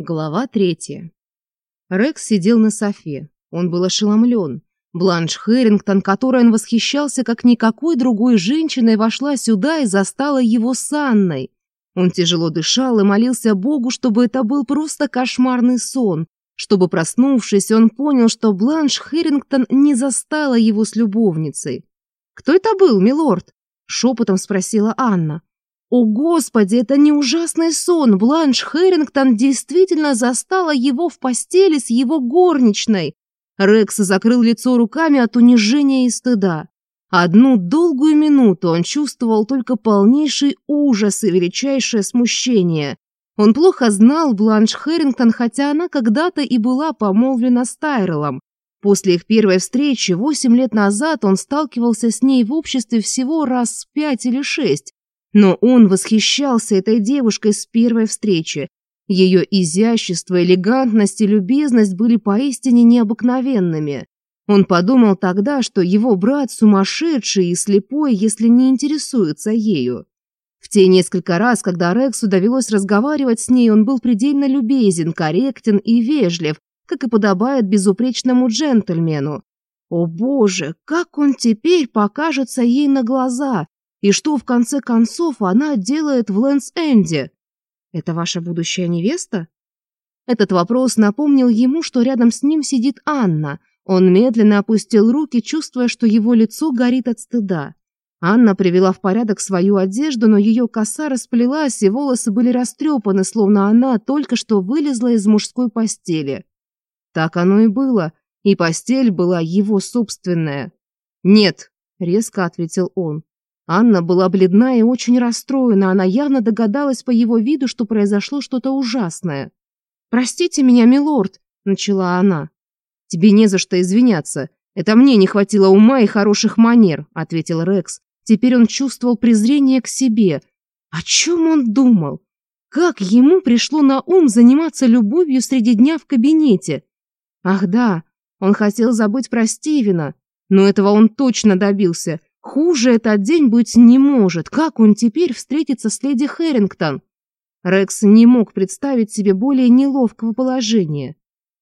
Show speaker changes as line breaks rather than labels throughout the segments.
Глава третья. Рекс сидел на софе. Он был ошеломлен. Бланш Хэрингтон, которой он восхищался, как никакой другой женщиной, вошла сюда и застала его с Анной. Он тяжело дышал и молился Богу, чтобы это был просто кошмарный сон. Чтобы, проснувшись, он понял, что Бланш Хэрингтон не застала его с любовницей. «Кто это был, милорд?» — шепотом спросила Анна. О, Господи, это не ужасный сон. Бланш Херингтон действительно застала его в постели с его горничной. Рекс закрыл лицо руками от унижения и стыда. Одну долгую минуту он чувствовал только полнейший ужас и величайшее смущение. Он плохо знал Бланш Херингтон, хотя она когда-то и была помолвлена с Тайрелом. После их первой встречи, восемь лет назад, он сталкивался с ней в обществе всего раз пять или шесть, но он восхищался этой девушкой с первой встречи. Ее изящество, элегантность и любезность были поистине необыкновенными. Он подумал тогда, что его брат сумасшедший и слепой, если не интересуется ею. В те несколько раз, когда Рексу довелось разговаривать с ней, он был предельно любезен, корректен и вежлив, как и подобает безупречному джентльмену. О боже, как он теперь покажется ей на глаза, и что, в конце концов, она делает в Лэнс-Энде? Это ваша будущая невеста? Этот вопрос напомнил ему, что рядом с ним сидит Анна. Он медленно опустил руки, чувствуя, что его лицо горит от стыда. Анна привела в порядок свою одежду, но ее коса расплелась, и волосы были растрепаны, словно она только что вылезла из мужской постели. Так оно и было, и постель была его собственная. «Нет», — резко ответил он, Анна была бледна и очень расстроена. Она явно догадалась по его виду, что произошло что-то ужасное. «Простите меня, милорд», — начала она. «Тебе не за что извиняться. Это мне не хватило ума и хороших манер», — ответил Рекс. Теперь он чувствовал презрение к себе. О чем он думал? Как ему пришло на ум заниматься любовью среди дня в кабинете? Ах да, он хотел забыть про Стивена, но этого он точно добился — Хуже этот день быть не может. Как он теперь встретится с леди Хэрингтон? Рекс не мог представить себе более неловкого положения.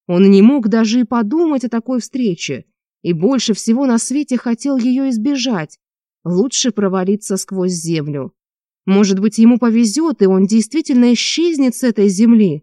Он не мог даже и подумать о такой встрече. И больше всего на свете хотел ее избежать. Лучше провалиться сквозь землю. Может быть, ему повезет, и он действительно исчезнет с этой земли.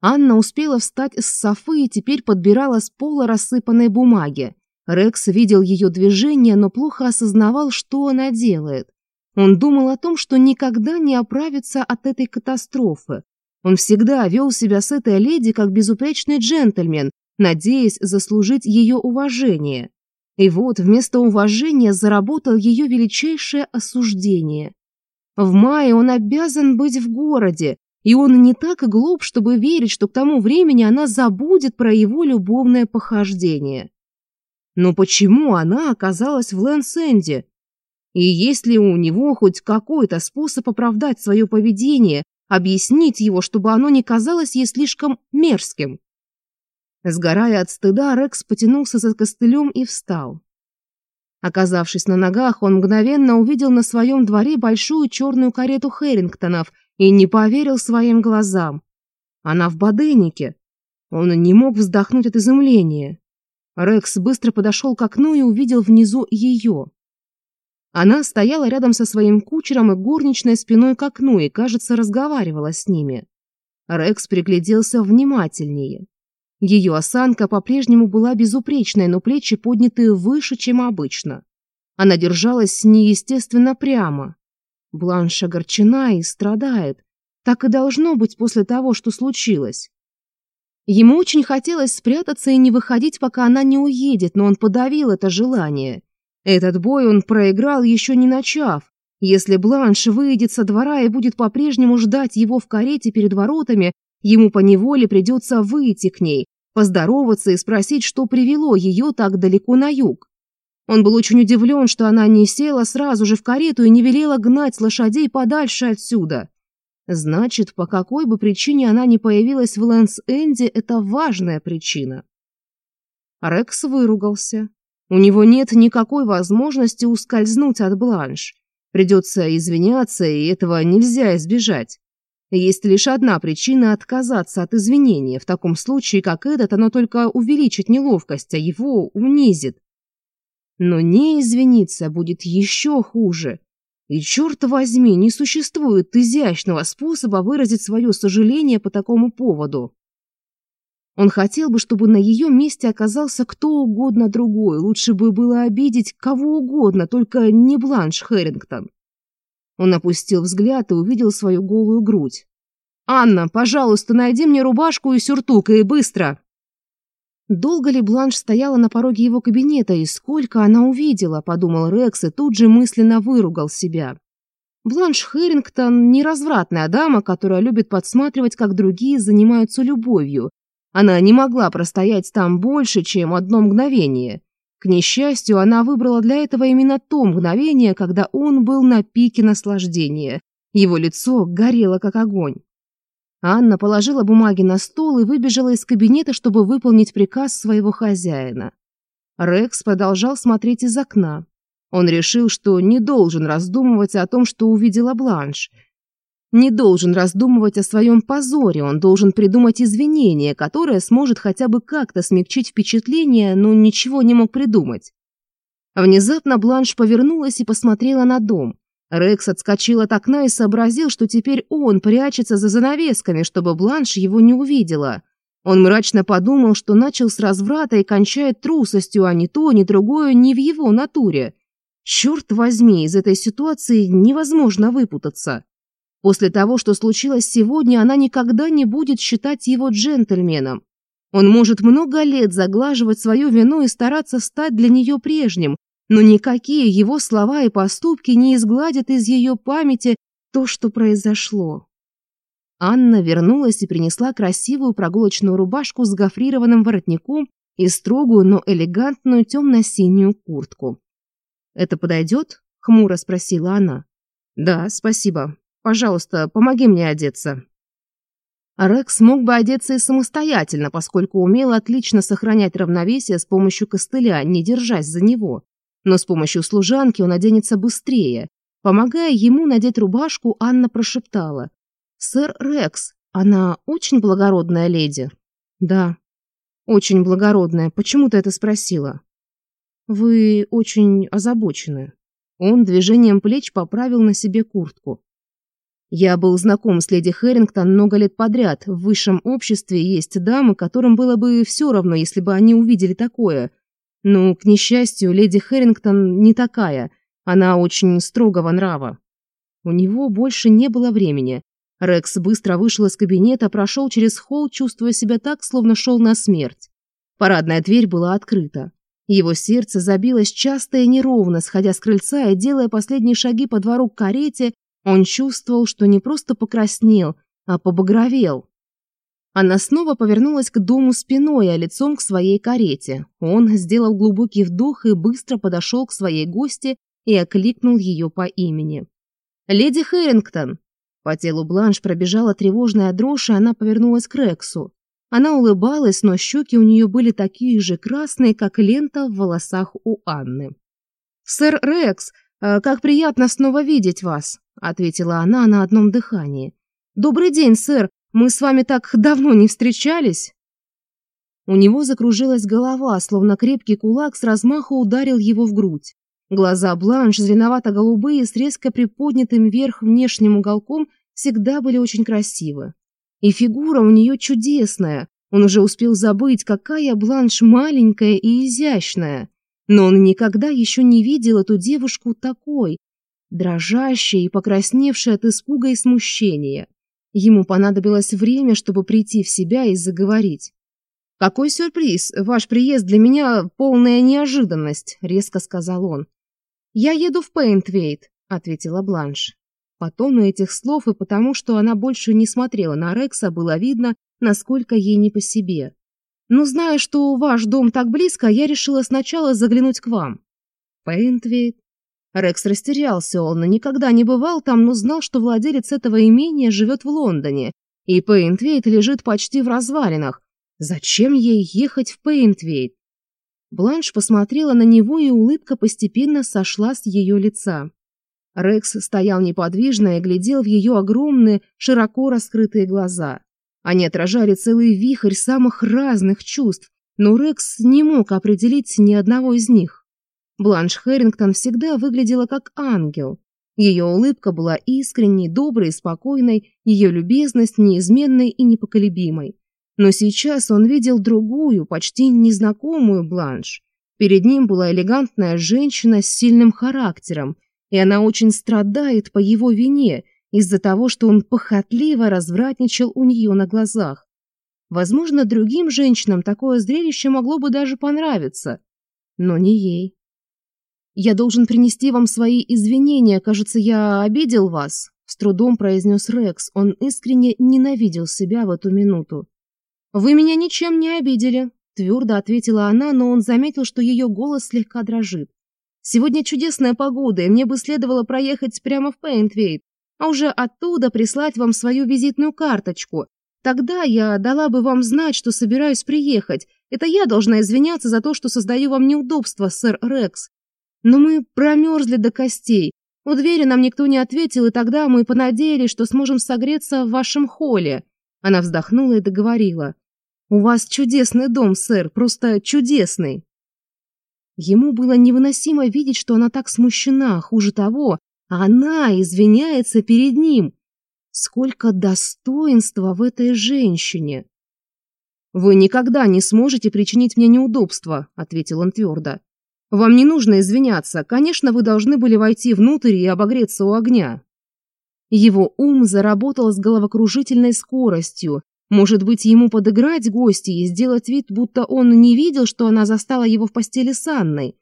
Анна успела встать с софы и теперь подбирала с пола рассыпанной бумаги. Рекс видел ее движение, но плохо осознавал, что она делает. Он думал о том, что никогда не оправится от этой катастрофы. Он всегда вел себя с этой леди как безупречный джентльмен, надеясь заслужить ее уважение. И вот вместо уважения заработал ее величайшее осуждение. В мае он обязан быть в городе, и он не так глуп, чтобы верить, что к тому времени она забудет про его любовное похождение. Но почему она оказалась в Лэнсенде? И есть ли у него хоть какой-то способ оправдать свое поведение, объяснить его, чтобы оно не казалось ей слишком мерзким? Сгорая от стыда, Рекс потянулся за костылем и встал. Оказавшись на ногах, он мгновенно увидел на своем дворе большую черную карету Херингтонов и не поверил своим глазам. Она в Баденике. Он не мог вздохнуть от изумления. Рекс быстро подошел к окну и увидел внизу ее. Она стояла рядом со своим кучером и горничной спиной к окну и, кажется, разговаривала с ними. Рекс пригляделся внимательнее. Ее осанка по-прежнему была безупречной, но плечи подняты выше, чем обычно. Она держалась неестественно прямо. Бланш огорчена и страдает. Так и должно быть после того, что случилось. Ему очень хотелось спрятаться и не выходить, пока она не уедет, но он подавил это желание. Этот бой он проиграл, еще не начав. Если Бланш выйдет со двора и будет по-прежнему ждать его в карете перед воротами, ему поневоле придется выйти к ней, поздороваться и спросить, что привело ее так далеко на юг. Он был очень удивлен, что она не села сразу же в карету и не велела гнать лошадей подальше отсюда. Значит, по какой бы причине она не появилась в Лэнс-Энди, это важная причина. Рекс выругался. У него нет никакой возможности ускользнуть от Бланш. Придется извиняться, и этого нельзя избежать. Есть лишь одна причина отказаться от извинения. В таком случае, как этот, оно только увеличит неловкость, а его унизит. Но не извиниться будет еще хуже. И черт возьми, не существует изящного способа выразить свое сожаление по такому поводу. Он хотел бы, чтобы на ее месте оказался кто угодно другой, лучше бы было обидеть кого угодно, только не Бланш Хэрингтон. Он опустил взгляд и увидел свою голую грудь. «Анна, пожалуйста, найди мне рубашку и сюртук, и быстро!» Долго ли Бланш стояла на пороге его кабинета и сколько она увидела, подумал Рекс и тут же мысленно выругал себя. Бланш Хэрингтон – неразвратная дама, которая любит подсматривать, как другие занимаются любовью. Она не могла простоять там больше, чем одно мгновение. К несчастью, она выбрала для этого именно то мгновение, когда он был на пике наслаждения. Его лицо горело, как огонь. Анна положила бумаги на стол и выбежала из кабинета, чтобы выполнить приказ своего хозяина. Рекс продолжал смотреть из окна. Он решил, что не должен раздумывать о том, что увидела Бланш. Не должен раздумывать о своем позоре, он должен придумать извинение, которое сможет хотя бы как-то смягчить впечатление, но ничего не мог придумать. Внезапно Бланш повернулась и посмотрела на дом. Рекс отскочил от окна и сообразил, что теперь он прячется за занавесками, чтобы Бланш его не увидела. Он мрачно подумал, что начал с разврата и кончает трусостью, а ни то, ни другое не в его натуре. Черт возьми, из этой ситуации невозможно выпутаться. После того, что случилось сегодня, она никогда не будет считать его джентльменом. Он может много лет заглаживать свою вину и стараться стать для нее прежним, но никакие его слова и поступки не изгладят из ее памяти то, что произошло. Анна вернулась и принесла красивую прогулочную рубашку с гофрированным воротником и строгую, но элегантную темно-синюю куртку. «Это подойдет?» — хмуро спросила она. «Да, спасибо. Пожалуйста, помоги мне одеться». Рекс мог бы одеться и самостоятельно, поскольку умел отлично сохранять равновесие с помощью костыля, не держась за него. Но с помощью служанки он оденется быстрее. Помогая ему надеть рубашку, Анна прошептала. «Сэр Рекс, она очень благородная леди?» «Да». «Очень благородная. Почему ты это спросила?» «Вы очень озабочены». Он движением плеч поправил на себе куртку. Я был знаком с леди Хэрингтон много лет подряд. В высшем обществе есть дамы, которым было бы все равно, если бы они увидели такое. Но, к несчастью, леди Хэрингтон не такая. Она очень строгого нрава. У него больше не было времени. Рекс быстро вышел из кабинета, прошел через холл, чувствуя себя так, словно шел на смерть. Парадная дверь была открыта. Его сердце забилось часто и неровно, сходя с крыльца и делая последние шаги по двору к карете, он чувствовал, что не просто покраснел, а побагровел. Она снова повернулась к дому спиной, а лицом к своей карете. Он сделал глубокий вдох и быстро подошел к своей гости и окликнул ее по имени. «Леди Хэрингтон!» По телу Бланш пробежала тревожная дрожь, и она повернулась к Рексу. Она улыбалась, но щеки у нее были такие же красные, как лента в волосах у Анны. «Сэр Рекс, э, как приятно снова видеть вас!» — ответила она на одном дыхании. «Добрый день, сэр! Мы с вами так давно не встречались!» У него закружилась голова, словно крепкий кулак с размаха ударил его в грудь. Глаза Бланш, зеленовато-голубые, с резко приподнятым вверх внешним уголком, всегда были очень красивы. И фигура у нее чудесная. Он уже успел забыть, какая Бланш маленькая и изящная. Но он никогда еще не видел эту девушку такой, дрожащая и покрасневшая от испуга и смущения. Ему понадобилось время, чтобы прийти в себя и заговорить. «Какой сюрприз! Ваш приезд для меня полная неожиданность!» — резко сказал он. «Я еду в Пейнтвейт», — ответила Бланш. По тону этих слов и потому, что она больше не смотрела на Рекса, было видно, насколько ей не по себе. «Но зная, что ваш дом так близко, я решила сначала заглянуть к вам». «Пейнтвейт? Рекс растерялся, он никогда не бывал там, но знал, что владелец этого имения живет в Лондоне, и Пейнтвейт лежит почти в развалинах. Зачем ей ехать в Пейнтвейт? Бланш посмотрела на него, и улыбка постепенно сошла с ее лица. Рекс стоял неподвижно и глядел в ее огромные, широко раскрытые глаза. Они отражали целый вихрь самых разных чувств, но Рекс не мог определить ни одного из них. Бланш Херингтон всегда выглядела как ангел. Ее улыбка была искренней, доброй, спокойной, ее любезность неизменной и непоколебимой. Но сейчас он видел другую, почти незнакомую Бланш. Перед ним была элегантная женщина с сильным характером, и она очень страдает по его вине из-за того, что он похотливо развратничал у нее на глазах. Возможно, другим женщинам такое зрелище могло бы даже понравиться, но не ей. «Я должен принести вам свои извинения. Кажется, я обидел вас», — с трудом произнес Рекс. Он искренне ненавидел себя в эту минуту. «Вы меня ничем не обидели», — твердо ответила она, но он заметил, что ее голос слегка дрожит. «Сегодня чудесная погода, и мне бы следовало проехать прямо в Пейнтвейт, а уже оттуда прислать вам свою визитную карточку. Тогда я дала бы вам знать, что собираюсь приехать. Это я должна извиняться за то, что создаю вам неудобства, сэр Рекс. Но мы промерзли до костей. У двери нам никто не ответил, и тогда мы понадеялись, что сможем согреться в вашем холле». Она вздохнула и договорила. «У вас чудесный дом, сэр, просто чудесный». Ему было невыносимо видеть, что она так смущена, хуже того, она извиняется перед ним. Сколько достоинства в этой женщине! «Вы никогда не сможете причинить мне неудобства», — ответил он твердо. Вам не нужно извиняться. Конечно, вы должны были войти внутрь и обогреться у огня. Его ум заработал с головокружительной скоростью. Может быть, ему подыграть гости и сделать вид, будто он не видел, что она застала его в постели с Анной.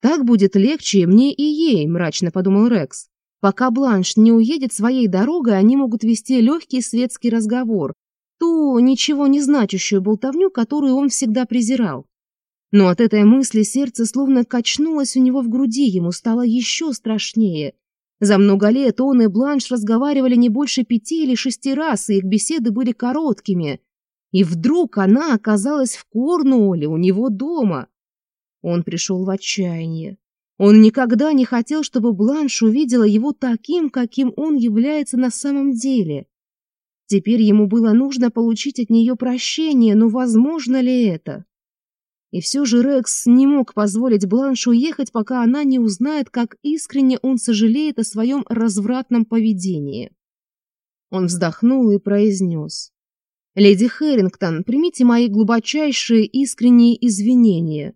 Так будет легче мне и ей, мрачно подумал Рекс. Пока Бланш не уедет своей дорогой, они могут вести легкий светский разговор, ту ничего не значащую болтовню, которую он всегда презирал. Но от этой мысли сердце словно качнулось у него в груди, ему стало еще страшнее. За много лет он и Бланш разговаривали не больше пяти или шести раз, и их беседы были короткими. И вдруг она оказалась в Корнуоле, у него дома. Он пришел в отчаяние. Он никогда не хотел, чтобы Бланш увидела его таким, каким он является на самом деле. Теперь ему было нужно получить от нее прощение, но возможно ли это? И все же Рекс не мог позволить Бланш уехать, пока она не узнает, как искренне он сожалеет о своем развратном поведении. Он вздохнул и произнес. «Леди Хэрингтон, примите мои глубочайшие искренние извинения».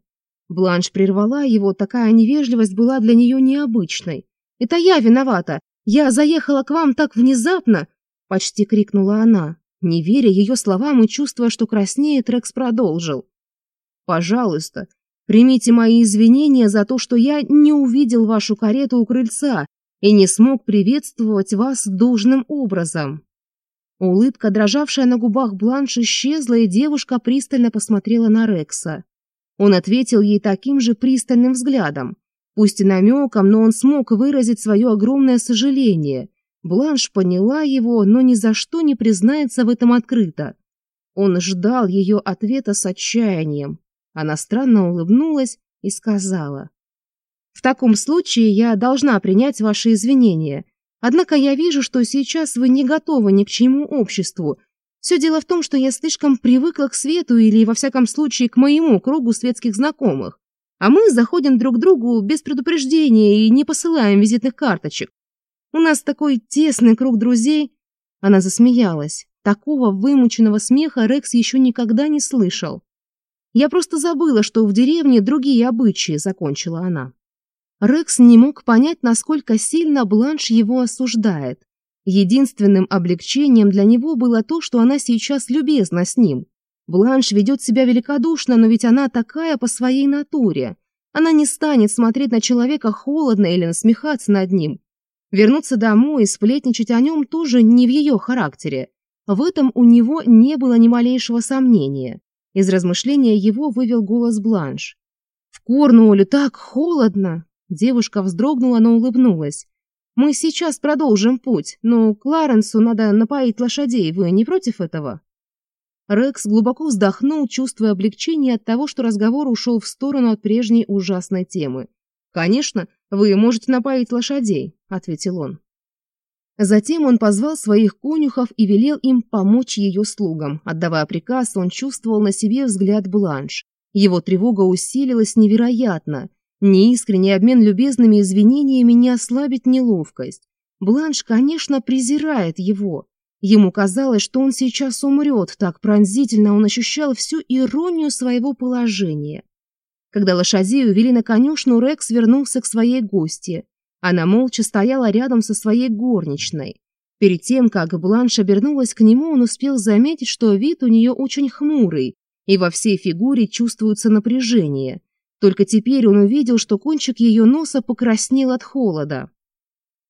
Бланш прервала его, такая невежливость была для нее необычной. «Это я виновата! Я заехала к вам так внезапно!» — почти крикнула она. Не веря ее словам и чувствуя, что краснеет, Рекс продолжил. Пожалуйста, примите мои извинения за то, что я не увидел вашу карету у крыльца и не смог приветствовать вас должным образом». Улыбка, дрожавшая на губах Бланш, исчезла, и девушка пристально посмотрела на Рекса. Он ответил ей таким же пристальным взглядом. Пусть и намеком, но он смог выразить свое огромное сожаление. Бланш поняла его, но ни за что не признается в этом открыто. Он ждал ее ответа с отчаянием. Она странно улыбнулась и сказала. «В таком случае я должна принять ваши извинения. Однако я вижу, что сейчас вы не готовы ни к чему обществу. Все дело в том, что я слишком привыкла к свету или, во всяком случае, к моему кругу светских знакомых. А мы заходим друг к другу без предупреждения и не посылаем визитных карточек. У нас такой тесный круг друзей». Она засмеялась. Такого вымученного смеха Рекс еще никогда не слышал. Я просто забыла, что в деревне другие обычаи», — закончила она. Рекс не мог понять, насколько сильно Бланш его осуждает. Единственным облегчением для него было то, что она сейчас любезна с ним. Бланш ведет себя великодушно, но ведь она такая по своей натуре. Она не станет смотреть на человека холодно или насмехаться над ним. Вернуться домой и сплетничать о нем тоже не в ее характере. В этом у него не было ни малейшего сомнения. Из размышления его вывел голос Бланш. «В Корнуоле так холодно!» Девушка вздрогнула, но улыбнулась. «Мы сейчас продолжим путь, но Кларенсу надо напоить лошадей, вы не против этого?» Рекс глубоко вздохнул, чувствуя облегчение от того, что разговор ушел в сторону от прежней ужасной темы. «Конечно, вы можете напоить лошадей», — ответил он. Затем он позвал своих конюхов и велел им помочь ее слугам. Отдавая приказ, он чувствовал на себе взгляд Бланш. Его тревога усилилась невероятно. Неискренний обмен любезными извинениями не ослабит неловкость. Бланш, конечно, презирает его. Ему казалось, что он сейчас умрет, так пронзительно он ощущал всю иронию своего положения. Когда лошадей увели на конюшну, Рекс вернулся к своей гости. Она молча стояла рядом со своей горничной. Перед тем, как Бланш обернулась к нему, он успел заметить, что вид у нее очень хмурый, и во всей фигуре чувствуется напряжение. Только теперь он увидел, что кончик ее носа покраснел от холода.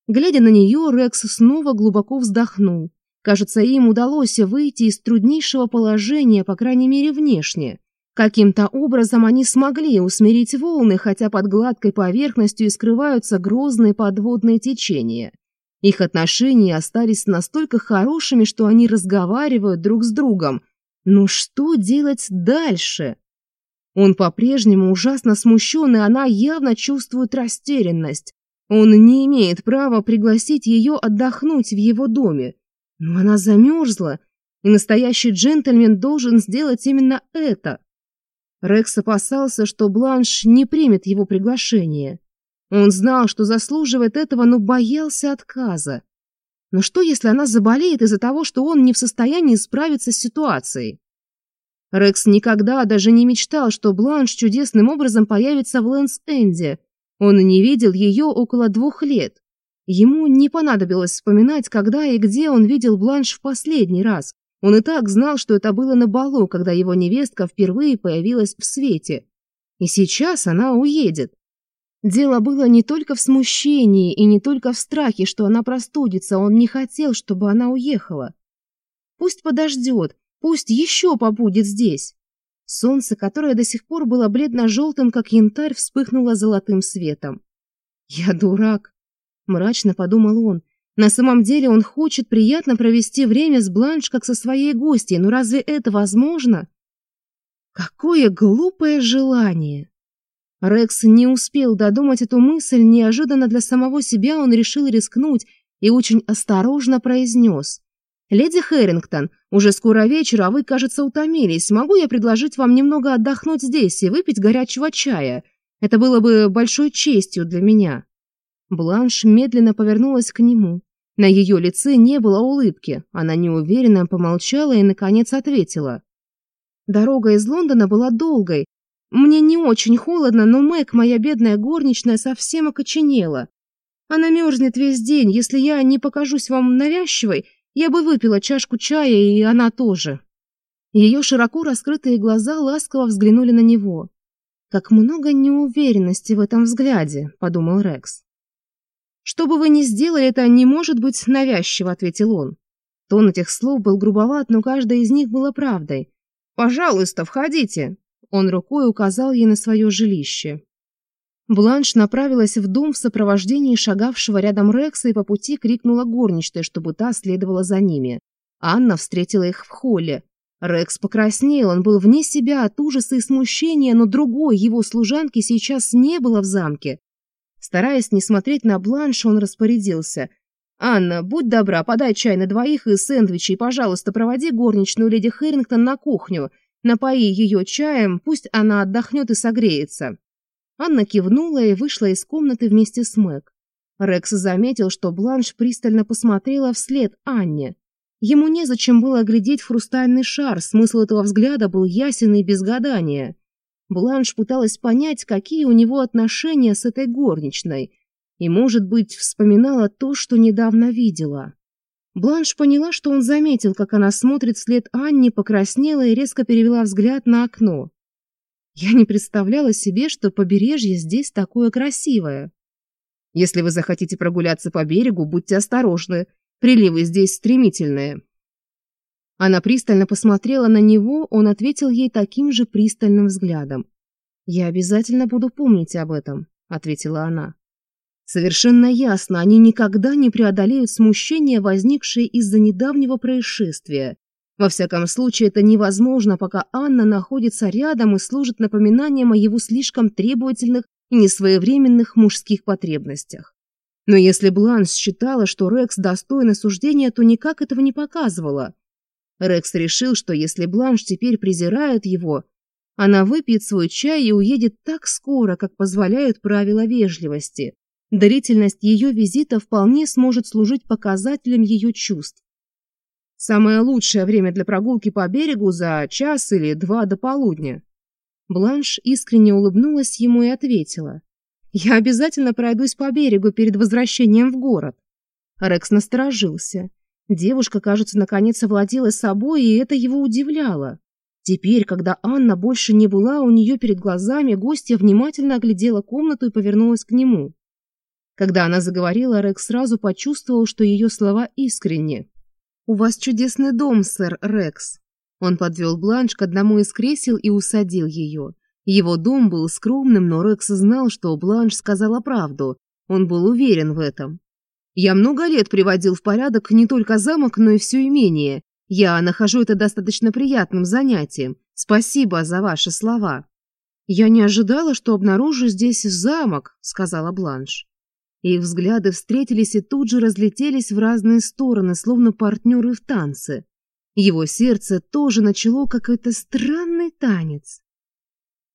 Глядя на нее, Рекс снова глубоко вздохнул. Кажется, им удалось выйти из труднейшего положения, по крайней мере, внешне. Каким-то образом они смогли усмирить волны, хотя под гладкой поверхностью скрываются грозные подводные течения. Их отношения остались настолько хорошими, что они разговаривают друг с другом. Но что делать дальше? Он по-прежнему ужасно смущен, и она явно чувствует растерянность. Он не имеет права пригласить ее отдохнуть в его доме. Но она замерзла, и настоящий джентльмен должен сделать именно это. Рекс опасался, что Бланш не примет его приглашение. Он знал, что заслуживает этого, но боялся отказа. Но что, если она заболеет из-за того, что он не в состоянии справиться с ситуацией? Рекс никогда даже не мечтал, что Бланш чудесным образом появится в Лэнс-Энде. Он не видел ее около двух лет. Ему не понадобилось вспоминать, когда и где он видел Бланш в последний раз. Он и так знал, что это было на балу, когда его невестка впервые появилась в свете. И сейчас она уедет. Дело было не только в смущении и не только в страхе, что она простудится, он не хотел, чтобы она уехала. Пусть подождет, пусть еще побудет здесь. Солнце, которое до сих пор было бледно-желтым, как янтарь, вспыхнуло золотым светом. «Я дурак», — мрачно подумал он, на самом деле он хочет приятно провести время с Бланш как со своей гостьей, но разве это возможно? Какое глупое желание! Рекс не успел додумать эту мысль, неожиданно для самого себя он решил рискнуть и очень осторожно произнес. «Леди Хэрингтон, уже скоро вечер, а вы, кажется, утомились. Могу я предложить вам немного отдохнуть здесь и выпить горячего чая? Это было бы большой честью для меня». Бланш медленно повернулась к нему. На ее лице не было улыбки, она неуверенно помолчала и, наконец, ответила. «Дорога из Лондона была долгой. Мне не очень холодно, но Мэг, моя бедная горничная, совсем окоченела. Она мерзнет весь день, если я не покажусь вам навязчивой, я бы выпила чашку чая, и она тоже». Ее широко раскрытые глаза ласково взглянули на него. «Как много неуверенности в этом взгляде», — подумал Рекс. «Что бы вы ни сделали, это не может быть навязчиво», — ответил он. Тон этих слов был грубоват, но каждая из них была правдой. «Пожалуйста, входите!» Он рукой указал ей на свое жилище. Бланш направилась в дом в сопровождении шагавшего рядом Рекса и по пути крикнула горничной, чтобы та следовала за ними. Анна встретила их в холле. Рекс покраснел, он был вне себя от ужаса и смущения, но другой его служанки сейчас не было в замке. Стараясь не смотреть на бланш, он распорядился. «Анна, будь добра, подай чай на двоих и сэндвичи, и, пожалуйста, проводи горничную леди Хэрингтон на кухню. Напои ее чаем, пусть она отдохнет и согреется». Анна кивнула и вышла из комнаты вместе с Мэг. Рекс заметил, что Бланш пристально посмотрела вслед Анне. Ему незачем было глядеть в хрустальный шар, смысл этого взгляда был ясен и без гадания. Бланш пыталась понять, какие у него отношения с этой горничной, и, может быть, вспоминала то, что недавно видела. Бланш поняла, что он заметил, как она смотрит вслед Анне, покраснела и резко перевела взгляд на окно. Я не представляла себе, что побережье здесь такое красивое. Если вы захотите прогуляться по берегу, будьте осторожны. Приливы здесь стремительные. Она пристально посмотрела на него, он ответил ей таким же пристальным взглядом. «Я обязательно буду помнить об этом», — ответила она. Совершенно ясно, они никогда не преодолеют смущение, возникшее из-за недавнего происшествия. Во всяком случае, это невозможно, пока Анна находится рядом и служит напоминанием о его слишком требовательных и несвоевременных мужских потребностях. Но если Бланш считала, что Рекс достоин осуждения, то никак этого не показывала. Рекс решил, что если Бланш теперь презирает его, она выпьет свой чай и уедет так скоро, как позволяют правила вежливости. Длительность ее визита вполне сможет служить показателем ее чувств. Самое лучшее время для прогулки по берегу за час или два до полудня. Бланш искренне улыбнулась ему и ответила. «Я обязательно пройдусь по берегу перед возвращением в город». Рекс насторожился. Девушка, кажется, наконец овладела собой, и это его удивляло. Теперь, когда Анна больше не была у нее перед глазами, гостья внимательно оглядела комнату и повернулась к нему. Когда она заговорила, Рекс сразу почувствовал, что ее слова искренни. «У вас чудесный дом, сэр Рекс». Он подвел бланш к одному из кресел и усадил ее. Его дом был скромным, но Рекс знал, что Бланш сказала правду. Он был уверен в этом. Я много лет приводил в порядок не только замок, но и все имение. Я нахожу это достаточно приятным занятием. Спасибо за ваши слова». «Я не ожидала, что обнаружу здесь замок», — сказала Бланш. Их взгляды встретились и тут же разлетелись в разные стороны, словно партнеры в танце. Его сердце тоже начало какой-то странный танец.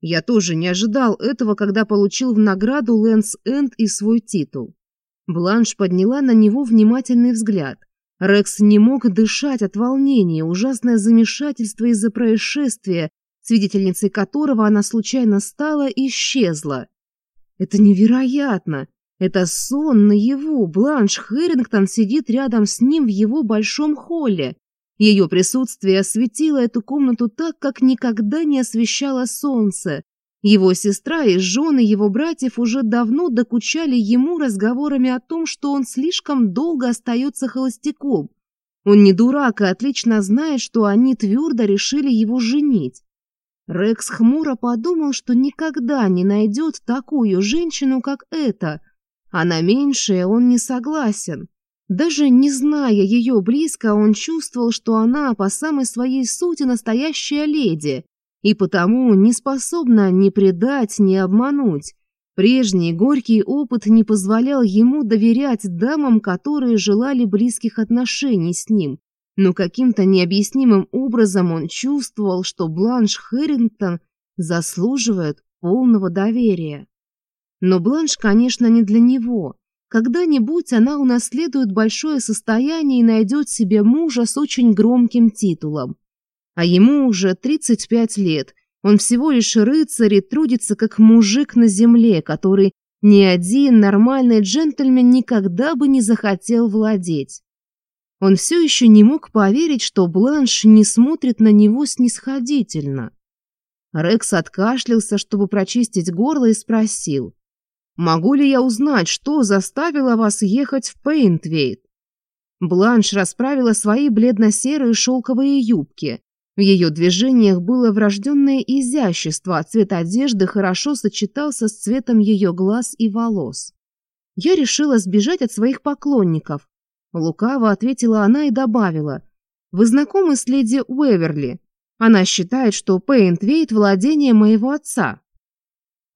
«Я тоже не ожидал этого, когда получил в награду Лэнс Энд и свой титул. Бланш подняла на него внимательный взгляд. Рекс не мог дышать от волнения, ужасное замешательство из-за происшествия, свидетельницей которого она случайно стала и исчезла. Это невероятно! Это сон на его. Бланш Хэрингтон сидит рядом с ним в его большом холле. Ее присутствие осветило эту комнату так, как никогда не освещало солнце. Его сестра и жены его братьев уже давно докучали ему разговорами о том, что он слишком долго остается холостяком. Он не дурак и отлично знает, что они твердо решили его женить. Рекс хмуро подумал, что никогда не найдет такую женщину, как эта. Она на он не согласен. Даже не зная ее близко, он чувствовал, что она по самой своей сути настоящая леди, и потому не способна ни предать, ни обмануть. Прежний горький опыт не позволял ему доверять дамам, которые желали близких отношений с ним. Но каким-то необъяснимым образом он чувствовал, что Бланш Хэрингтон заслуживает полного доверия. Но Бланш, конечно, не для него. Когда-нибудь она унаследует большое состояние и найдет себе мужа с очень громким титулом а ему уже 35 лет. Он всего лишь рыцарь и трудится как мужик на земле, который ни один нормальный джентльмен никогда бы не захотел владеть. Он все еще не мог поверить, что Бланш не смотрит на него снисходительно. Рекс откашлялся, чтобы прочистить горло, и спросил. «Могу ли я узнать, что заставило вас ехать в Пейнтвейт?» Бланш расправила свои бледно-серые шелковые юбки. В ее движениях было врожденное изящество, а цвет одежды хорошо сочетался с цветом ее глаз и волос. Я решила сбежать от своих поклонников. Лукаво ответила она и добавила. «Вы знакомы с леди Уэверли? Она считает, что Пейнтвейт – владение моего отца».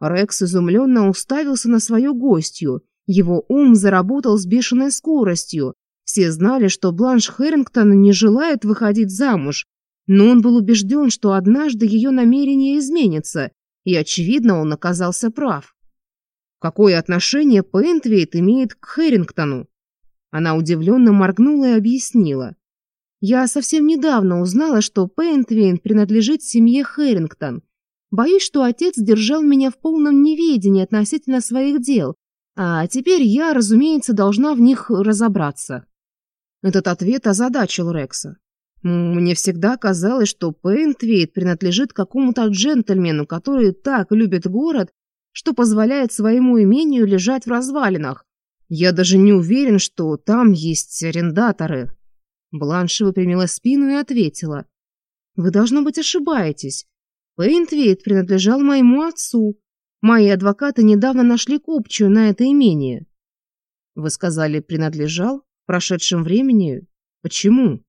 Рекс изумленно уставился на свою гостью. Его ум заработал с бешеной скоростью. Все знали, что Бланш Хэрингтон не желает выходить замуж, но он был убежден, что однажды ее намерение изменится, и, очевидно, он оказался прав. Какое отношение Пейнтвейт имеет к Хэрингтону? Она удивленно моргнула и объяснила. «Я совсем недавно узнала, что Пейнтвейт принадлежит семье Хэрингтон. Боюсь, что отец держал меня в полном неведении относительно своих дел, а теперь я, разумеется, должна в них разобраться». Этот ответ озадачил Рекса. Мне всегда казалось, что Пейнтвейт принадлежит какому-то джентльмену, который так любит город, что позволяет своему имению лежать в развалинах. Я даже не уверен, что там есть арендаторы». Бланш выпрямила спину и ответила. «Вы, должно быть, ошибаетесь. Пейнтвейт принадлежал моему отцу. Мои адвокаты недавно нашли купчую на это имение». «Вы сказали, принадлежал? В прошедшем времени? Почему?»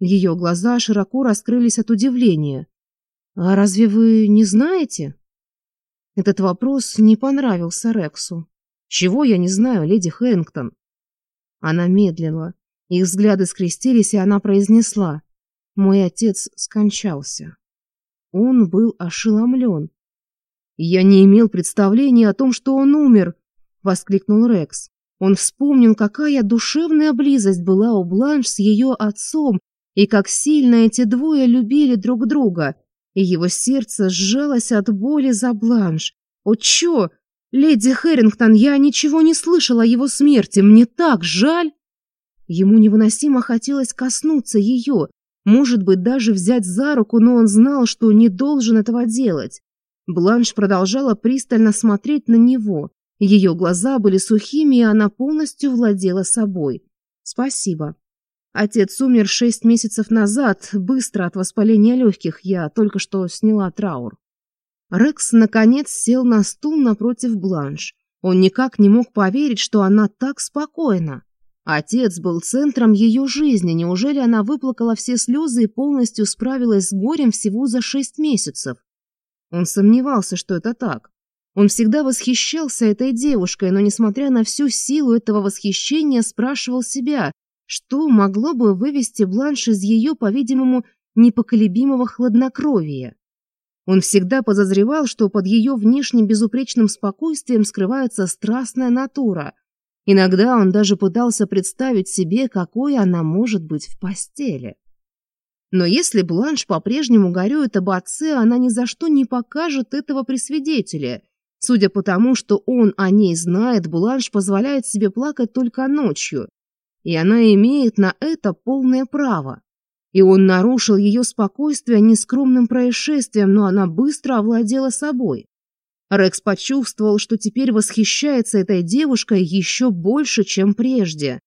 Ее глаза широко раскрылись от удивления. «А разве вы не знаете?» Этот вопрос не понравился Рексу. «Чего я не знаю, леди Хэрингтон?» Она медлила. Их взгляды скрестились, и она произнесла. «Мой отец скончался». Он был ошеломлен. «Я не имел представления о том, что он умер!» — воскликнул Рекс. Он вспомнил, какая душевная близость была у Бланш с ее отцом, и как сильно эти двое любили друг друга, и его сердце сжалось от боли за бланш. «О, чё? Леди Херингтон, я ничего не слышала о его смерти, мне так жаль!» Ему невыносимо хотелось коснуться ее, может быть, даже взять за руку, но он знал, что не должен этого делать. Бланш продолжала пристально смотреть на него. Ее глаза были сухими, и она полностью владела собой. «Спасибо», Отец умер шесть месяцев назад, быстро от воспаления легких. Я только что сняла траур. Рекс, наконец, сел на стул напротив Бланш. Он никак не мог поверить, что она так спокойна. Отец был центром ее жизни. Неужели она выплакала все слезы и полностью справилась с горем всего за шесть месяцев? Он сомневался, что это так. Он всегда восхищался этой девушкой, но, несмотря на всю силу этого восхищения, спрашивал себя, что могло бы вывести Бланш из ее, по-видимому, непоколебимого хладнокровия. Он всегда подозревал, что под ее внешним безупречным спокойствием скрывается страстная натура. Иногда он даже пытался представить себе, какой она может быть в постели. Но если Бланш по-прежнему горюет об отце, она ни за что не покажет этого при свидетеле. Судя по тому, что он о ней знает, Бланш позволяет себе плакать только ночью и она имеет на это полное право. И он нарушил ее спокойствие нескромным происшествием, но она быстро овладела собой. Рекс почувствовал, что теперь восхищается этой девушкой еще больше, чем прежде.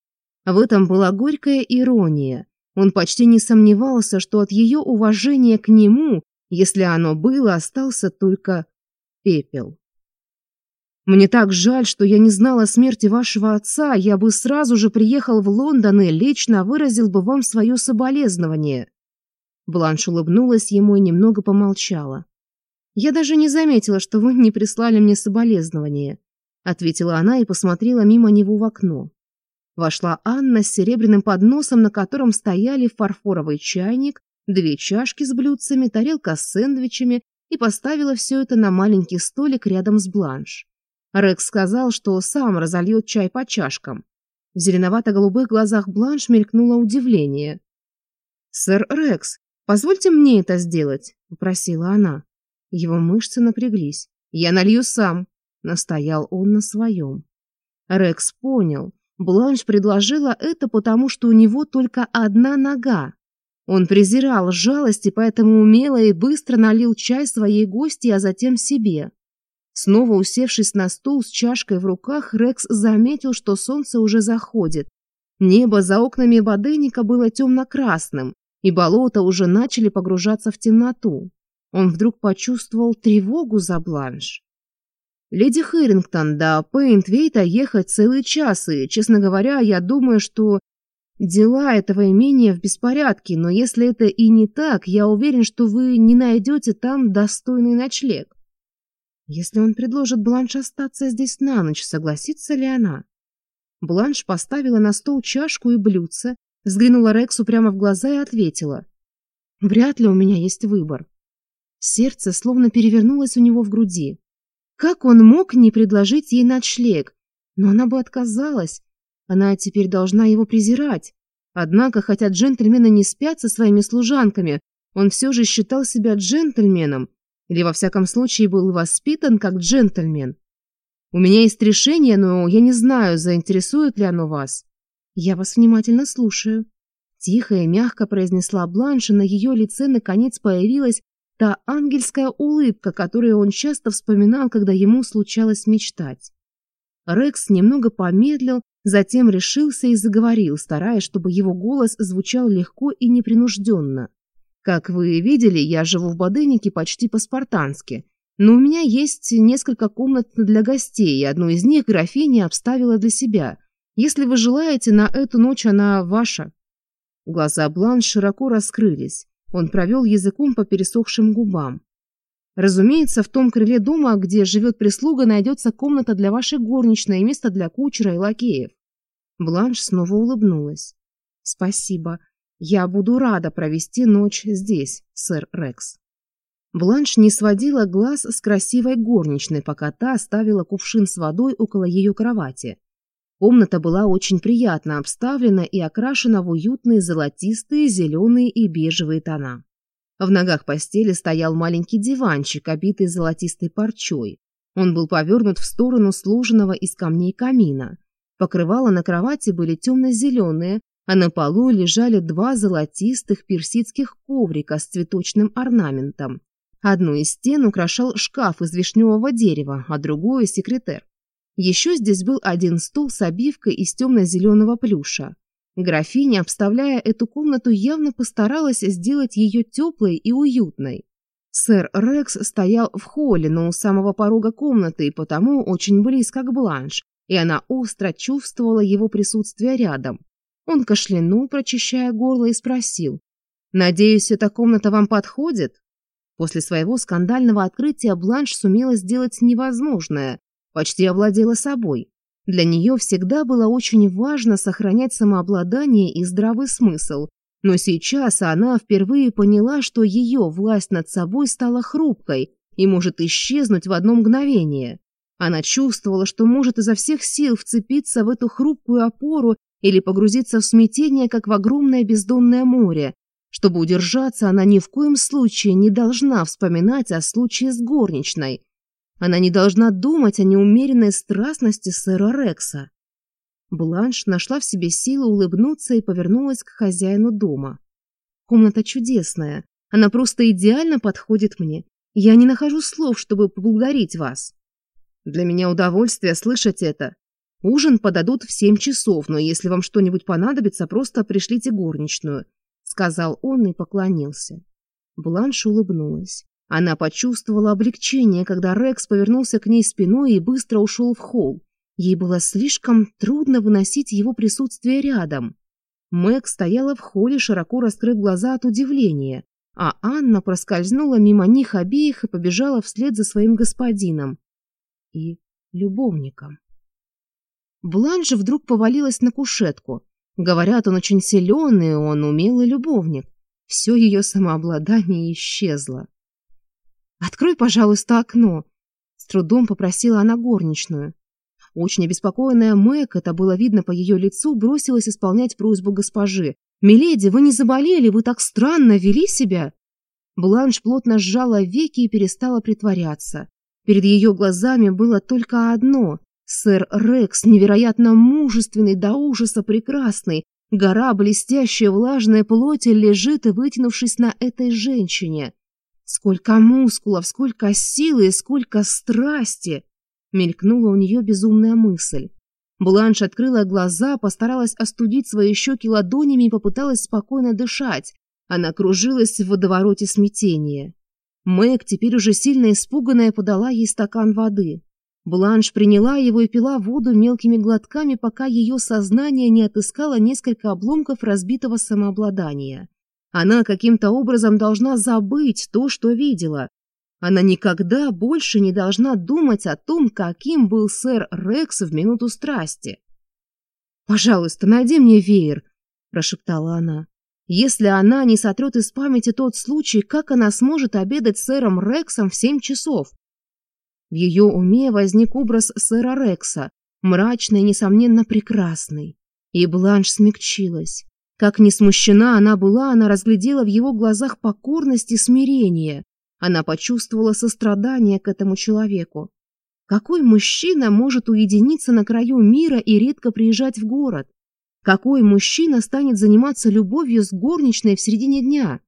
В этом была горькая ирония. Он почти не сомневался, что от ее уважения к нему, если оно было, остался только пепел. Мне так жаль, что я не знала смерти вашего отца. Я бы сразу же приехал в Лондон и лично выразил бы вам свое соболезнование». Бланш улыбнулась ему и немного помолчала. «Я даже не заметила, что вы не прислали мне соболезнование», — ответила она и посмотрела мимо него в окно. Вошла Анна с серебряным подносом, на котором стояли фарфоровый чайник, две чашки с блюдцами, тарелка с сэндвичами и поставила все это на маленький столик рядом с Бланш. Рекс сказал, что сам разольет чай по чашкам. В зеленовато-голубых глазах Бланш мелькнуло удивление. «Сэр Рекс, позвольте мне это сделать», — попросила она. Его мышцы напряглись. «Я налью сам», — настоял он на своем. Рекс понял. Бланш предложила это потому, что у него только одна нога. Он презирал жалости, поэтому умело и быстро налил чай своей гости, а затем себе. Снова усевшись на стул с чашкой в руках, Рекс заметил, что солнце уже заходит. Небо за окнами Бадейника было темно-красным, и болота уже начали погружаться в темноту. Он вдруг почувствовал тревогу за бланш. «Леди Хэрингтон, до Пейнтвейта ехать целый час, и, честно говоря, я думаю, что дела этого имения в беспорядке, но если это и не так, я уверен, что вы не найдете там достойный ночлег если он предложит Бланш остаться здесь на ночь, согласится ли она? Бланш поставила на стол чашку и блюдце, взглянула Рексу прямо в глаза и ответила. «Вряд ли у меня есть выбор». Сердце словно перевернулось у него в груди. Как он мог не предложить ей ночлег? Но она бы отказалась. Она теперь должна его презирать. Однако, хотя джентльмены не спят со своими служанками, он все же считал себя джентльменом или, во всяком случае, был воспитан как джентльмен. У меня есть решение, но я не знаю, заинтересует ли оно вас. Я вас внимательно слушаю. Тихо и мягко произнесла Бланш, и на ее лице наконец появилась та ангельская улыбка, которую он часто вспоминал, когда ему случалось мечтать. Рекс немного помедлил, затем решился и заговорил, стараясь, чтобы его голос звучал легко и непринужденно. Как вы видели, я живу в Бадынике почти по-спартански. Но у меня есть несколько комнат для гостей, и одну из них графиня обставила для себя. Если вы желаете, на эту ночь она ваша». Глаза Бланш широко раскрылись. Он провел языком по пересохшим губам. «Разумеется, в том крыле дома, где живет прислуга, найдется комната для вашей горничной и место для кучера и лакеев». Бланш снова улыбнулась. «Спасибо. «Я буду рада провести ночь здесь, сэр Рекс». Бланш не сводила глаз с красивой горничной, пока та оставила кувшин с водой около ее кровати. Комната была очень приятно обставлена и окрашена в уютные золотистые, зеленые и бежевые тона. В ногах постели стоял маленький диванчик, обитый золотистой парчой. Он был повернут в сторону сложенного из камней камина. Покрывала на кровати были темно-зеленые, а на полу лежали два золотистых персидских коврика с цветочным орнаментом. Одну из стен украшал шкаф из вишневого дерева, а другую – секретер. Еще здесь был один стул с обивкой из темно-зеленого плюша. Графиня, обставляя эту комнату, явно постаралась сделать ее теплой и уютной. Сэр Рекс стоял в холле, но у самого порога комнаты, и потому очень близко к Бланш, и она остро чувствовала его присутствие рядом. Он кашлянул, прочищая горло, и спросил. «Надеюсь, эта комната вам подходит?» После своего скандального открытия Бланш сумела сделать невозможное, почти овладела собой. Для нее всегда было очень важно сохранять самообладание и здравый смысл, но сейчас она впервые поняла, что ее власть над собой стала хрупкой и может исчезнуть в одно мгновение. Она чувствовала, что может изо всех сил вцепиться в эту хрупкую опору или погрузиться в смятение, как в огромное бездонное море. Чтобы удержаться, она ни в коем случае не должна вспоминать о случае с горничной. Она не должна думать о неумеренной страстности сэра Рекса. Бланш нашла в себе силы улыбнуться и повернулась к хозяину дома. «Комната чудесная. Она просто идеально подходит мне. Я не нахожу слов, чтобы поблагодарить вас». «Для меня удовольствие слышать это», Ужин подадут в семь часов, но если вам что-нибудь понадобится, просто пришлите горничную», — сказал он и поклонился. Бланш улыбнулась. Она почувствовала облегчение, когда Рекс повернулся к ней спиной и быстро ушел в холл. Ей было слишком трудно выносить его присутствие рядом. Мэг стояла в холле, широко раскрыв глаза от удивления, а Анна проскользнула мимо них обеих и побежала вслед за своим господином и любовником. Бланжа вдруг повалилась на кушетку. Говорят, он очень силен, и он умелый любовник. Все ее самообладание исчезло. «Открой, пожалуйста, окно», — с трудом попросила она горничную. Очень обеспокоенная Мэг, это было видно по ее лицу, бросилась исполнять просьбу госпожи. «Миледи, вы не заболели? Вы так странно вели себя!» Бланш плотно сжала веки и перестала притворяться. Перед ее глазами было только одно Сэр Рекс, невероятно мужественный до ужаса прекрасный, гора блестящая влажная плоти лежит, вытянувшись на этой женщине. Сколько мускулов, сколько силы, сколько страсти! Мелькнула у нее безумная мысль. Бланш открыла глаза, постаралась остудить свои щеки ладонями и попыталась спокойно дышать. Она кружилась в водовороте смятения. Мэг, теперь уже сильно испуганная, подала ей стакан воды. Бланш приняла его и пила воду мелкими глотками, пока ее сознание не отыскало несколько обломков разбитого самообладания. Она каким-то образом должна забыть то, что видела. Она никогда больше не должна думать о том, каким был сэр Рекс в минуту страсти. «Пожалуйста, найди мне веер», – прошептала она. «Если она не сотрет из памяти тот случай, как она сможет обедать с сэром Рексом в семь часов?» В ее уме возник образ сэра Рекса, мрачный, несомненно, прекрасный. И Бланш смягчилась. Как не смущена она была, она разглядела в его глазах покорность и смирение. Она почувствовала сострадание к этому человеку. Какой мужчина может уединиться на краю мира и редко приезжать в город? Какой мужчина станет заниматься любовью с горничной в середине дня?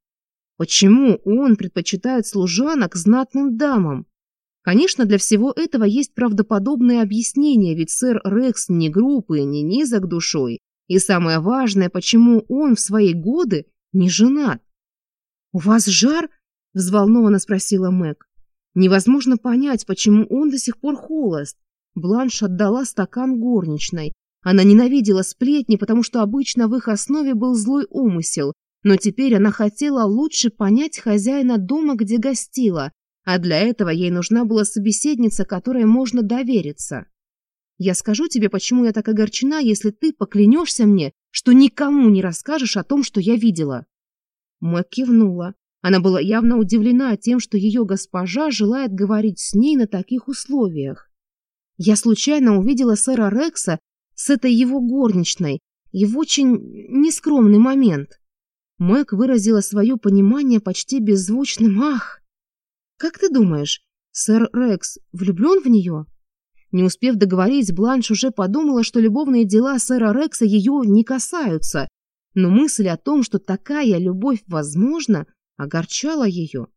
Почему он предпочитает служанок знатным дамам? Конечно, для всего этого есть правдоподобное объяснение, ведь сэр Рекс не группы, не низок душой. И самое важное, почему он в свои годы не женат. «У вас жар?» – взволнованно спросила Мэг. Невозможно понять, почему он до сих пор холост. Бланш отдала стакан горничной. Она ненавидела сплетни, потому что обычно в их основе был злой умысел. Но теперь она хотела лучше понять хозяина дома, где гостила, а для этого ей нужна была собеседница, которой можно довериться. Я скажу тебе, почему я так огорчена, если ты поклянешься мне, что никому не расскажешь о том, что я видела». Мэг кивнула. Она была явно удивлена тем, что ее госпожа желает говорить с ней на таких условиях. «Я случайно увидела сэра Рекса с этой его горничной и в очень нескромный момент». Мэг выразила свое понимание почти беззвучным «Ах!» как ты думаешь сэр рекс влюблен в нее не успев договорить бланш уже подумала что любовные дела сэра рекса ее не касаются но мысль о том что такая любовь возможна огорчала ее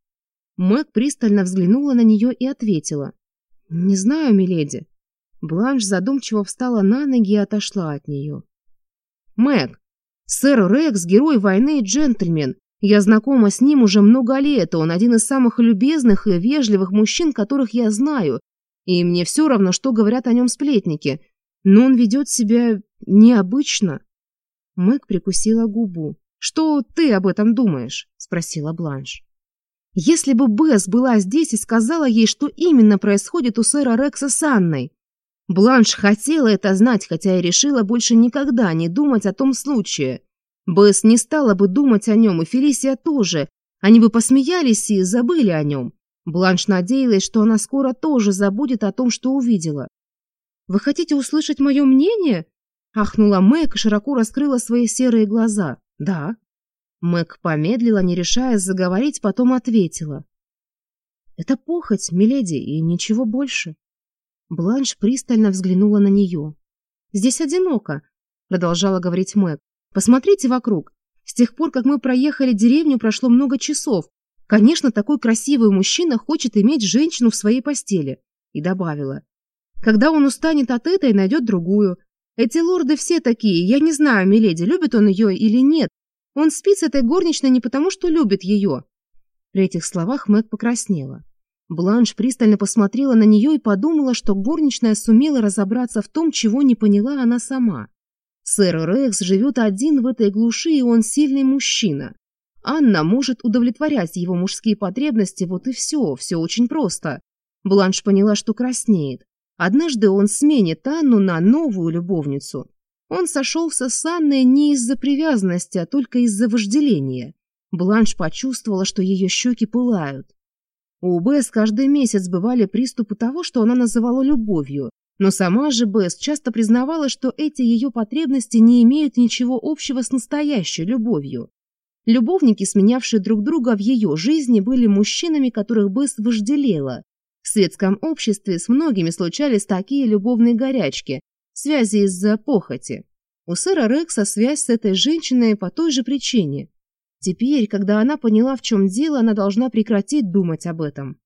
мэг пристально взглянула на нее и ответила. Не знаю миледи бланш задумчиво встала на ноги и отошла от нее мэг сэр рекс герой войны и джентльмен. Я знакома с ним уже много лет, он один из самых любезных и вежливых мужчин, которых я знаю, и мне все равно, что говорят о нем сплетники, но он ведет себя необычно». Мэг прикусила губу. «Что ты об этом думаешь?» – спросила Бланш. «Если бы Бесс была здесь и сказала ей, что именно происходит у сэра Рекса с Анной». Бланш хотела это знать, хотя и решила больше никогда не думать о том случае – Бесс не стала бы думать о нем, и Фелисия тоже. Они бы посмеялись и забыли о нем. Бланш надеялась, что она скоро тоже забудет о том, что увидела. «Вы хотите услышать мое мнение?» Ахнула Мэг и широко раскрыла свои серые глаза. «Да». Мэг помедлила, не решая заговорить, потом ответила. «Это похоть, миледи, и ничего больше». Бланш пристально взглянула на нее. «Здесь одиноко», — продолжала говорить Мэг. Посмотрите вокруг. С тех пор, как мы проехали деревню, прошло много часов. Конечно, такой красивый мужчина хочет иметь женщину в своей постели. И добавила. Когда он устанет от этой, найдет другую. Эти лорды все такие. Я не знаю, миледи, любит он ее или нет. Он спит с этой горничной не потому, что любит ее. При этих словах Мэг покраснела. Бланш пристально посмотрела на нее и подумала, что горничная сумела разобраться в том, чего не поняла она сама. Сэр Рекс живет один в этой глуши, и он сильный мужчина. Анна может удовлетворять его мужские потребности, вот и все, все очень просто. Бланш поняла, что краснеет. Однажды он сменит Анну на новую любовницу. Он сошелся с Анной не из-за привязанности, а только из-за вожделения. Бланш почувствовала, что ее щеки пылают. У Бесс каждый месяц бывали приступы того, что она называла любовью, но сама же Бест часто признавала, что эти ее потребности не имеют ничего общего с настоящей любовью. Любовники, сменявшие друг друга в ее жизни, были мужчинами, которых Бест вожделела. В светском обществе с многими случались такие любовные горячки, связи из-за похоти. У сэра Рекса связь с этой женщиной по той же причине. Теперь, когда она поняла, в чем дело, она должна прекратить думать об этом.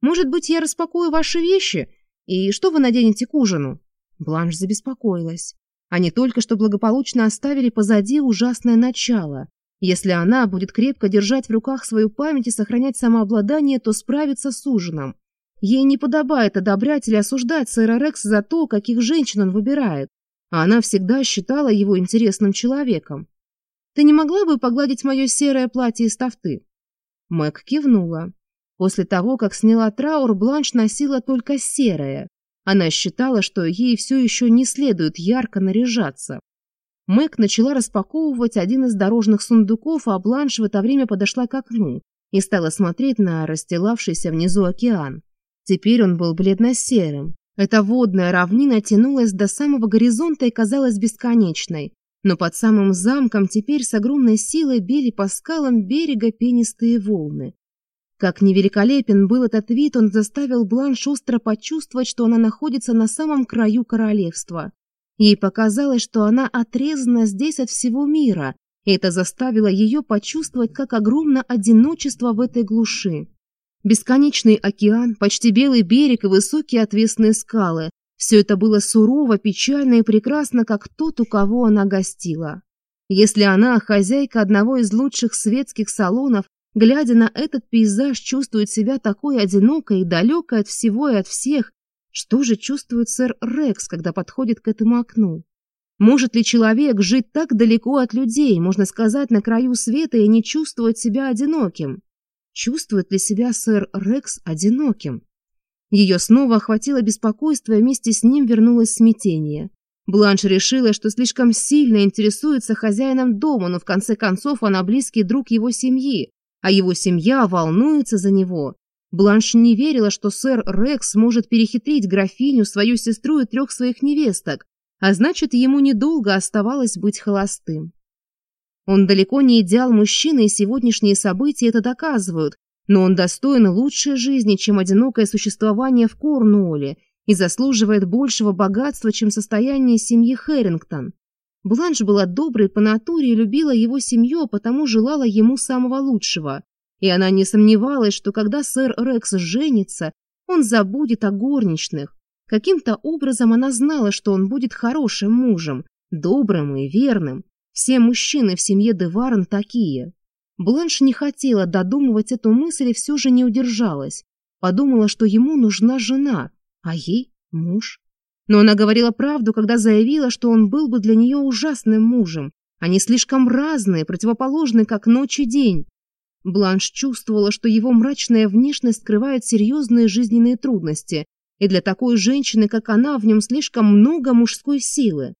«Может быть, я распакую ваши вещи?» И что вы наденете к ужину?» Бланш забеспокоилась. Они только что благополучно оставили позади ужасное начало. Если она будет крепко держать в руках свою память и сохранять самообладание, то справится с ужином. Ей не подобает одобрять или осуждать сэра Рекса за то, каких женщин он выбирает. А она всегда считала его интересным человеком. «Ты не могла бы погладить мое серое платье из тафты?» Мэг кивнула. После того, как сняла траур, Бланш носила только серое. Она считала, что ей все еще не следует ярко наряжаться. Мэг начала распаковывать один из дорожных сундуков, а Бланш в это время подошла к окну и стала смотреть на расстилавшийся внизу океан. Теперь он был бледно-серым. Эта водная равнина тянулась до самого горизонта и казалась бесконечной. Но под самым замком теперь с огромной силой били по скалам берега пенистые волны. Как невериколепен был этот вид, он заставил Бланш остро почувствовать, что она находится на самом краю королевства. Ей показалось, что она отрезана здесь от всего мира, и это заставило ее почувствовать, как огромно одиночество в этой глуши. Бесконечный океан, почти белый берег и высокие отвесные скалы – все это было сурово, печально и прекрасно, как тот, у кого она гостила. Если она хозяйка одного из лучших светских салонов, Глядя на этот пейзаж, чувствует себя такой одинокой и далекой от всего и от всех. Что же чувствует сэр Рекс, когда подходит к этому окну? Может ли человек жить так далеко от людей, можно сказать, на краю света и не чувствовать себя одиноким? Чувствует ли себя сэр Рекс одиноким? Ее снова охватило беспокойство, и вместе с ним вернулось смятение. Бланш решила, что слишком сильно интересуется хозяином дома, но в конце концов она близкий друг его семьи а его семья волнуется за него. Бланш не верила, что сэр Рекс может перехитрить графиню, свою сестру и трех своих невесток, а значит, ему недолго оставалось быть холостым. Он далеко не идеал мужчины, и сегодняшние события это доказывают, но он достоин лучшей жизни, чем одинокое существование в Корнуолле и заслуживает большего богатства, чем состояние семьи Хэрингтон. Бланш была доброй по натуре и любила его семью, потому желала ему самого лучшего. И она не сомневалась, что когда сэр Рекс женится, он забудет о горничных. Каким-то образом она знала, что он будет хорошим мужем, добрым и верным. Все мужчины в семье Деварен такие. Бланш не хотела додумывать эту мысль и все же не удержалась. Подумала, что ему нужна жена, а ей – муж. Но она говорила правду, когда заявила, что он был бы для нее ужасным мужем. Они слишком разные, противоположны, как ночь и день. Бланш чувствовала, что его мрачная внешность скрывает серьезные жизненные трудности, и для такой женщины, как она, в нем слишком много мужской силы.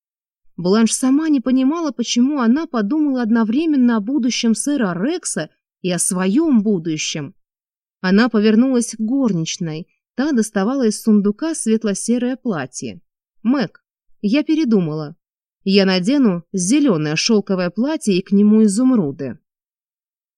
Бланш сама не понимала, почему она подумала одновременно о будущем сэра Рекса и о своем будущем. Она повернулась к горничной – Та доставала из сундука светло-серое платье. «Мэг, я передумала. Я надену зеленое шелковое платье и к нему изумруды».